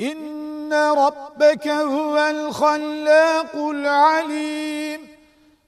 إن ربك هو الخلاق العليم.